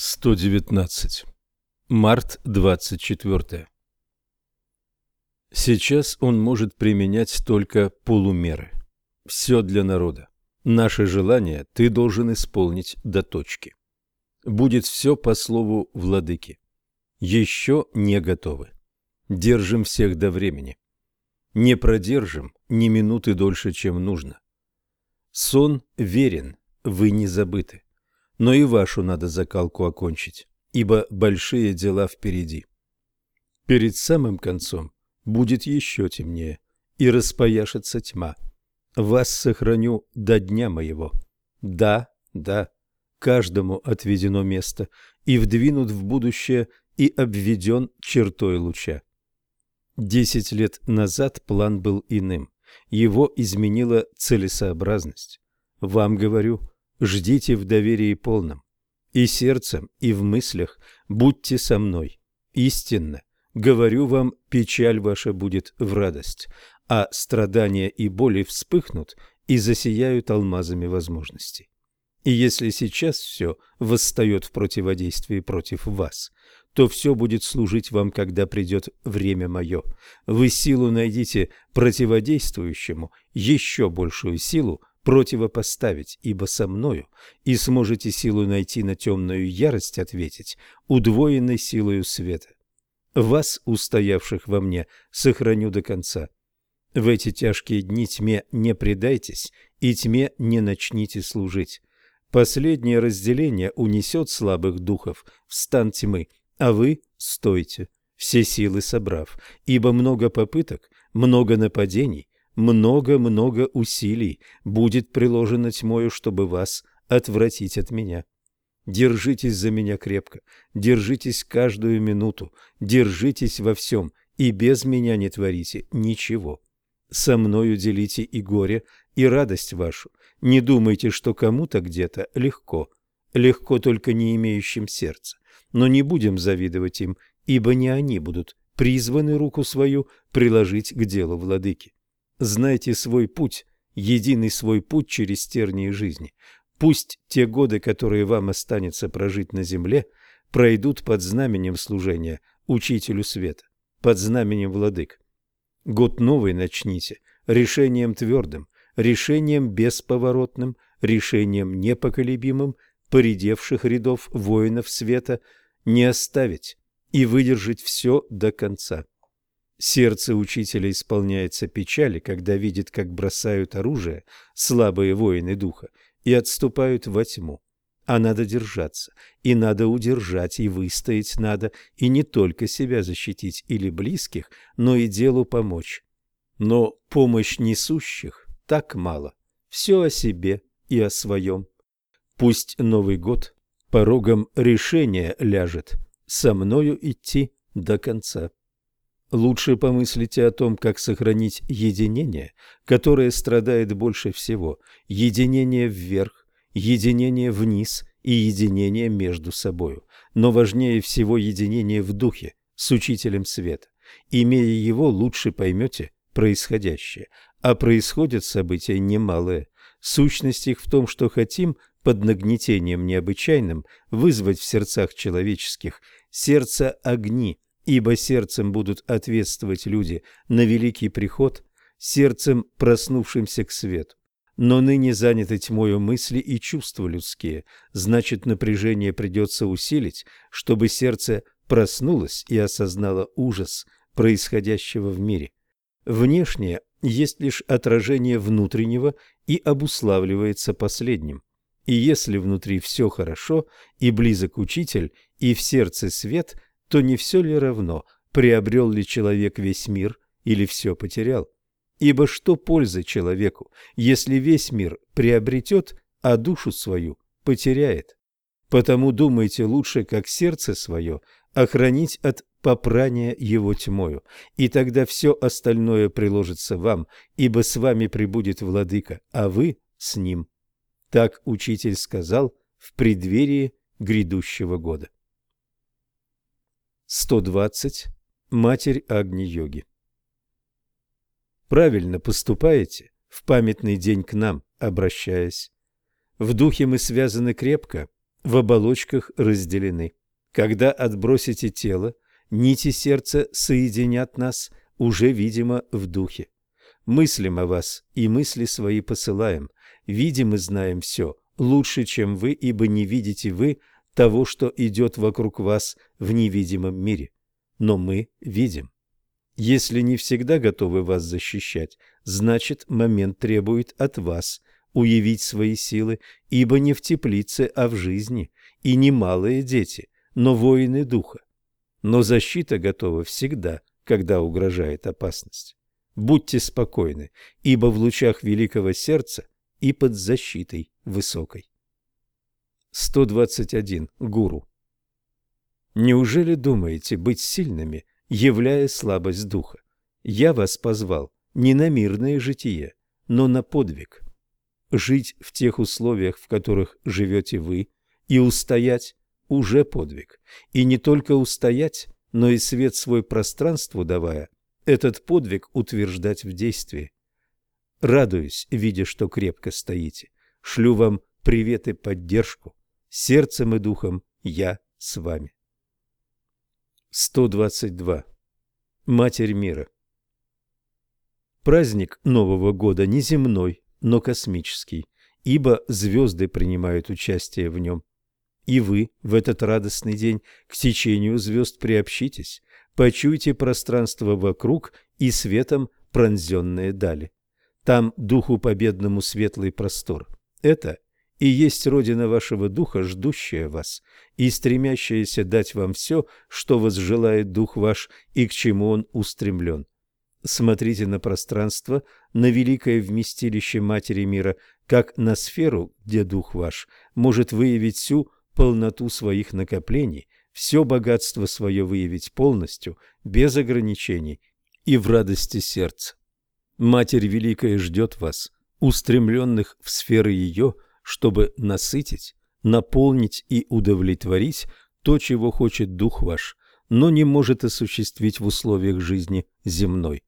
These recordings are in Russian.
119. Март 24. Сейчас он может применять только полумеры. Все для народа. Наше желание ты должен исполнить до точки. Будет все по слову владыки. Еще не готовы. Держим всех до времени. Не продержим ни минуты дольше, чем нужно. Сон верен, вы не забыты но и вашу надо закалку окончить, ибо большие дела впереди. Перед самым концом будет еще темнее, и распояшется тьма. Вас сохраню до дня моего. Да, да, каждому отведено место, и вдвинут в будущее, и обведен чертой луча. Десять лет назад план был иным. Его изменила целесообразность. Вам говорю, ждите в доверии полном. И сердцем, и в мыслях будьте со мной. Истинно, говорю вам, печаль ваша будет в радость, а страдания и боли вспыхнут и засияют алмазами возможностей. И если сейчас все восстает в противодействии против вас, то все будет служить вам, когда придет время мое. Вы силу найдите противодействующему, еще большую силу противопоставить, ибо со мною, и сможете силу найти на темную ярость ответить, удвоенной силою света. Вас, устоявших во мне, сохраню до конца. В эти тяжкие дни тьме не предайтесь, и тьме не начните служить. Последнее разделение унесет слабых духов в стан тьмы, а вы стойте, все силы собрав, ибо много попыток, много нападений, много-много усилий будет приложено тьмою, чтобы вас отвратить от меня. Держитесь за меня крепко, держитесь каждую минуту, держитесь во всем, и без меня не творите ничего. Со мною делите и горе, и радость вашу. Не думайте, что кому-то где-то легко. Легко только не имеющим сердца. Но не будем завидовать им, ибо не они будут призваны руку свою приложить к делу владыки. Знайте свой путь, единый свой путь через тернии жизни. Пусть те годы, которые вам останется прожить на земле, пройдут под знаменем служения Учителю Света, под знаменем Владык. Год новый начните решением твердым, решением бесповоротным, решением непоколебимым, поредевших рядов воинов света не оставить и выдержать все до конца. Сердце учителя исполняется печали, когда видит, как бросают оружие слабые воины духа и отступают во тьму. А надо держаться, и надо удержать, и выстоять надо, и не только себя защитить или близких, но и делу помочь. Но помощь несущих так мало, все о себе и о своем. Пусть Новый год порогом решения ляжет, со мною идти до конца. Лучше помыслите о том, как сохранить единение, которое страдает больше всего, единение вверх, единение вниз и единение между собою. Но важнее всего единение в духе с учителем света. Имея его, лучше поймете происходящее. А происходят события немалые. Сущность их в том, что хотим под нагнетением необычайным вызвать в сердцах человеческих сердце огни – ибо сердцем будут ответствовать люди на великий приход, сердцем проснувшимся к свету. Но ныне заняты тьмою мысли и чувства людские, значит напряжение придется усилить, чтобы сердце проснулось и осознало ужас происходящего в мире. Внешнее есть лишь отражение внутреннего и обуславливается последним. И если внутри все хорошо, и близок учитель, и в сердце свет – то не все ли равно, приобрел ли человек весь мир или все потерял? Ибо что польза человеку, если весь мир приобретет, а душу свою потеряет? Потому думайте лучше, как сердце свое, охранить от попрания его тьмою, и тогда все остальное приложится вам, ибо с вами прибудет владыка, а вы с ним. Так учитель сказал в преддверии грядущего года. 120. Матерь Агни-йоги. Правильно поступаете, в памятный день к нам обращаясь. В духе мы связаны крепко, в оболочках разделены. Когда отбросите тело, нити сердца соединят нас уже, видимо, в духе. Мыслим о вас и мысли свои посылаем. Видим и знаем все, лучше, чем вы, ибо не видите вы того, что идет вокруг вас в невидимом мире. Но мы видим. Если не всегда готовы вас защищать, значит, момент требует от вас уявить свои силы, ибо не в теплице, а в жизни, и не малые дети, но воины духа. Но защита готова всегда, когда угрожает опасность. Будьте спокойны, ибо в лучах великого сердца и под защитой высокой. 121. Гуру. Неужели думаете быть сильными, являя слабость духа? Я вас позвал не на мирное житие, но на подвиг. Жить в тех условиях, в которых живете вы, и устоять – уже подвиг. И не только устоять, но и свет свой пространству давая, этот подвиг утверждать в действии. Радуюсь, видя, что крепко стоите. Шлю вам привет и поддержку. Сердцем и духом я с вами. 122. Матерь мира. Праздник Нового года не земной, но космический, ибо звезды принимают участие в нем. И вы в этот радостный день к течению звезд приобщитесь, Почуйте пространство вокруг и светом пронзенные дали. Там духу победному светлый простор. Это и есть родина вашего духа, ждущая вас и стремящаяся дать вам все, что возжелает дух ваш и к чему он устремлен. Смотрите на пространство, на великое вместилище Матери мира, как на сферу, где дух ваш может выявить всю полноту своих накоплений – все богатство свое выявить полностью, без ограничений и в радости сердца. Матерь Великая ждет вас, устремленных в сферы ее, чтобы насытить, наполнить и удовлетворить то, чего хочет дух ваш, но не может осуществить в условиях жизни земной.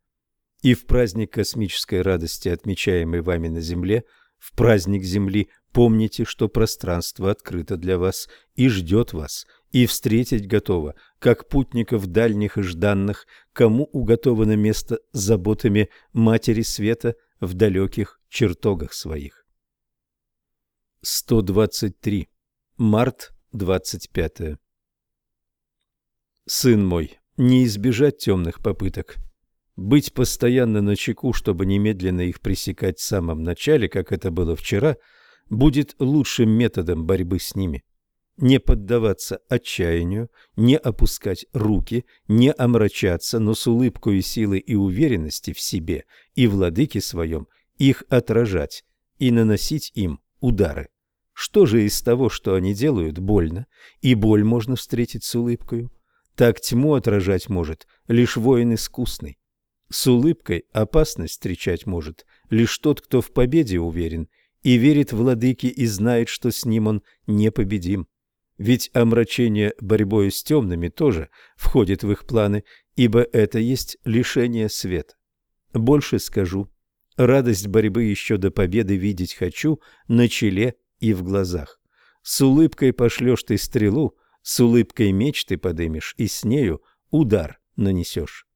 И в праздник космической радости, отмечаемый вами на Земле, в праздник Земли, помните, что пространство открыто для вас и ждет вас – и встретить готова, как путников дальних и жданных, кому уготовано место заботами Матери Света в далеких чертогах своих. 123. Март 25. Сын мой, не избежать темных попыток. Быть постоянно на чеку, чтобы немедленно их пресекать в самом начале, как это было вчера, будет лучшим методом борьбы с ними не поддаваться отчаянию, не опускать руки, не омрачаться, но с улыбкой силы и уверенности в себе и владыке своем их отражать и наносить им удары. Что же из того, что они делают, больно, и боль можно встретить с улыбкой? Так тьму отражать может лишь воин искусный. С улыбкой опасность встречать может лишь тот, кто в победе уверен и верит владыке и знает, что с ним он непобедим. Ведь омрачение борьбой с темными тоже входит в их планы, ибо это есть лишение света. Больше скажу. Радость борьбы еще до победы видеть хочу на челе и в глазах. С улыбкой пошлешь ты стрелу, с улыбкой меч ты подымешь, и с нею удар нанесешь.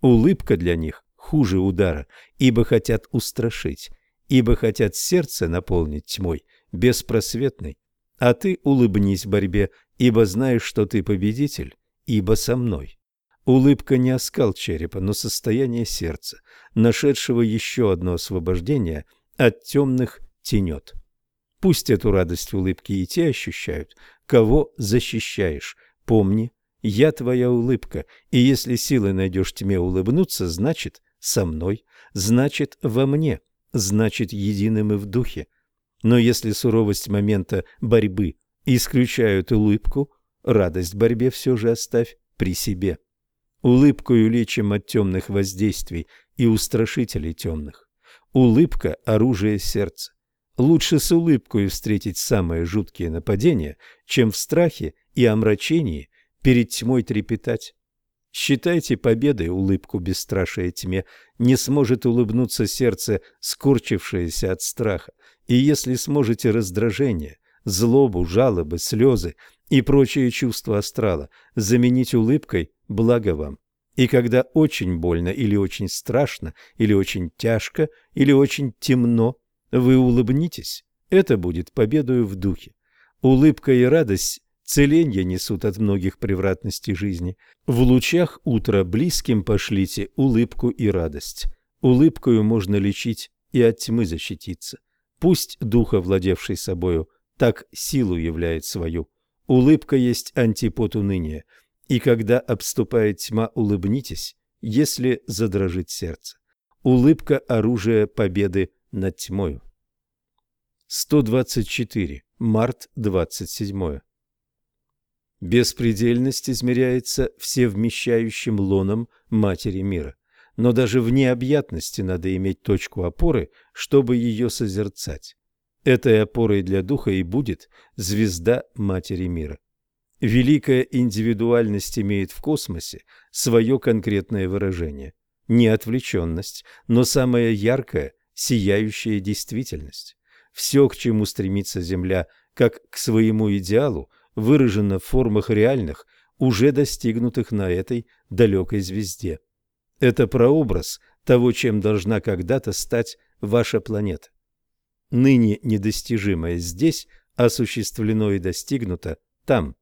Улыбка для них хуже удара, ибо хотят устрашить, ибо хотят сердце наполнить тьмой, беспросветной, а ты улыбнись борьбе, ибо знаешь, что ты победитель, ибо со мной. Улыбка не оскал черепа, но состояние сердца, нашедшего еще одно освобождение от темных тенет. Пусть эту радость улыбки и те ощущают, кого защищаешь. Помни, я твоя улыбка, и если силы найдешь тьме улыбнуться, значит, со мной, значит, во мне, значит, единым и в духе. Но если суровость момента борьбы исключают улыбку, радость борьбе все же оставь при себе. Улыбкою лечим от темных воздействий и устрашителей темных. Улыбка – оружие сердца. Лучше с улыбкой встретить самые жуткие нападения, чем в страхе и омрачении перед тьмой трепетать. Считайте победой улыбку бесстрашия тьме, не сможет улыбнуться сердце, скорчившееся от страха, и если сможете раздражение, злобу, жалобы, слезы и прочие чувства астрала заменить улыбкой, благо вам. И когда очень больно или очень страшно, или очень тяжко, или очень темно, вы улыбнитесь, это будет победою в духе. Улыбка и радость целенье несут от многих превратностей жизни. В лучах утра близким пошлите улыбку и радость. Улыбкою можно лечить и от тьмы защититься. Пусть духа, владевший собою, так силу являет свою. Улыбка есть антипод уныния. И когда обступает тьма, улыбнитесь, если задрожит сердце. Улыбка – оружие победы над тьмою. 124. Март 27. Беспредельность измеряется всевмещающим лоном Матери мира но даже в необъятности надо иметь точку опоры, чтобы ее созерцать. Этой опорой для духа и будет звезда Матери мира. Великая индивидуальность имеет в космосе свое конкретное выражение. Не отвлеченность, но самая яркая, сияющая действительность. Все, к чему стремится Земля, как к своему идеалу, выражено в формах реальных, уже достигнутых на этой далекой звезде. Это прообраз того, чем должна когда-то стать ваша планета. Ныне недостижимое здесь осуществлено и достигнуто там.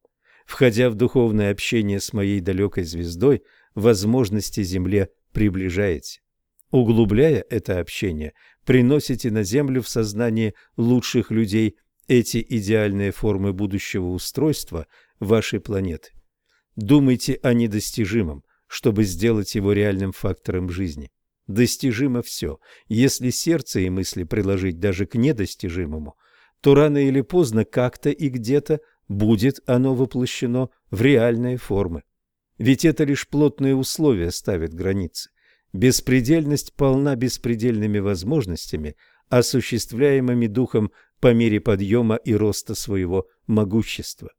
Входя в духовное общение с моей далекой звездой, возможности Земле приближаете. Углубляя это общение, приносите на Землю в сознание лучших людей эти идеальные формы будущего устройства вашей планеты. Думайте о недостижимом, чтобы сделать его реальным фактором жизни. Достижимо все. Если сердце и мысли приложить даже к недостижимому, то рано или поздно как-то и где-то будет оно воплощено в реальные формы. Ведь это лишь плотные условия ставят границы. Беспредельность полна беспредельными возможностями, осуществляемыми духом по мере подъема и роста своего могущества.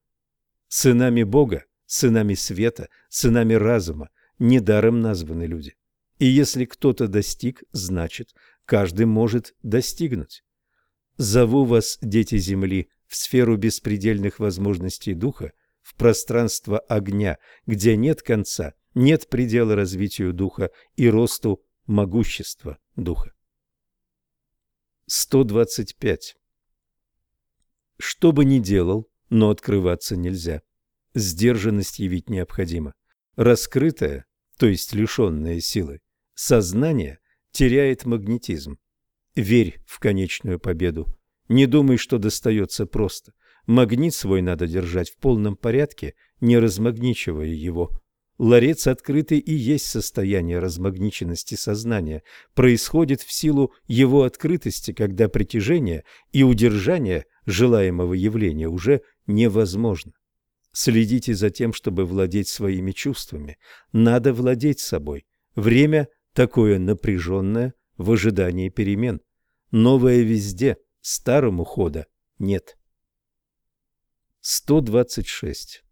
Сынами Бога, сынами света, сынами разума, недаром названы люди. И если кто-то достиг, значит, каждый может достигнуть. Зову вас, дети Земли, в сферу беспредельных возможностей Духа, в пространство огня, где нет конца, нет предела развитию Духа и росту могущества Духа. 125. Что бы ни делал, но открываться нельзя. Сдержанность явить необходимо. Раскрытая то есть лишенное силы, сознание теряет магнетизм. Верь в конечную победу. Не думай, что достается просто. Магнит свой надо держать в полном порядке, не размагничивая его. Ларец открытый и есть состояние размагниченности сознания, происходит в силу его открытости, когда притяжение и удержание желаемого явления уже невозможно. Следите за тем, чтобы владеть своими чувствами. Надо владеть собой. Время такое напряженное в ожидании перемен. Новое везде, старому хода нет. 126.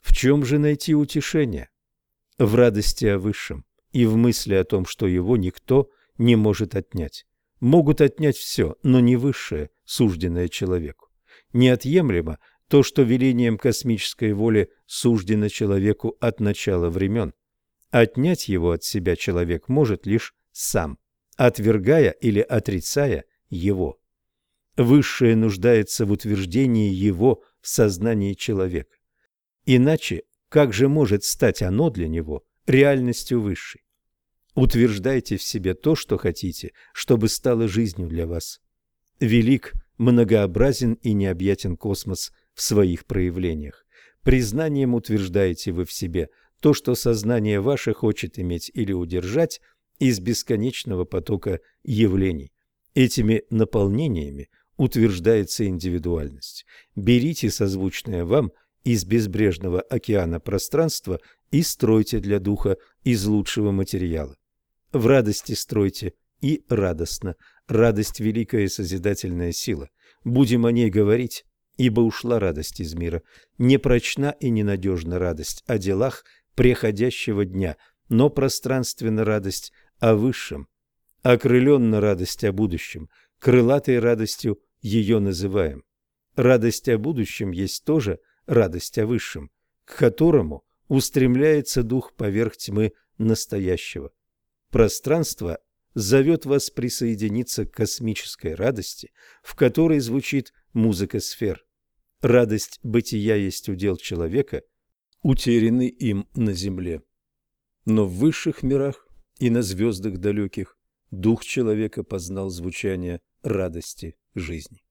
В чем же найти утешение? В радости о Высшем и в мысли о том, что его никто не может отнять. Могут отнять все, но не Высшее, сужденное человеку. Неотъемлемо то, что велением космической воли суждено человеку от начала времен. Отнять его от себя человек может лишь сам, отвергая или отрицая его. Высшее нуждается в утверждении его в сознании человека. Иначе как же может стать оно для него реальностью высшей? Утверждайте в себе то, что хотите, чтобы стало жизнью для вас. Велик, многообразен и необъятен космос в своих проявлениях. Признанием утверждаете вы в себе то, что сознание ваше хочет иметь или удержать из бесконечного потока явлений. Этими наполнениями утверждается индивидуальность. Берите созвучное вам из безбрежного океана пространства и стройте для духа из лучшего материала. В радости стройте и радостно. Радость – великая созидательная сила. Будем о ней говорить ибо ушла радость из мира. Непрочна и ненадежна радость о делах преходящего дня, но пространственна радость о высшем. Окрыленна радость о будущем, крылатой радостью ее называем. Радость о будущем есть тоже радость о высшем, к которому устремляется дух поверх тьмы настоящего. Пространство зовет вас присоединиться к космической радости, в которой звучит музыка сфер. Радость бытия есть удел человека, утерянный им на земле. Но в высших мирах и на звездах далеких дух человека познал звучание радости жизни.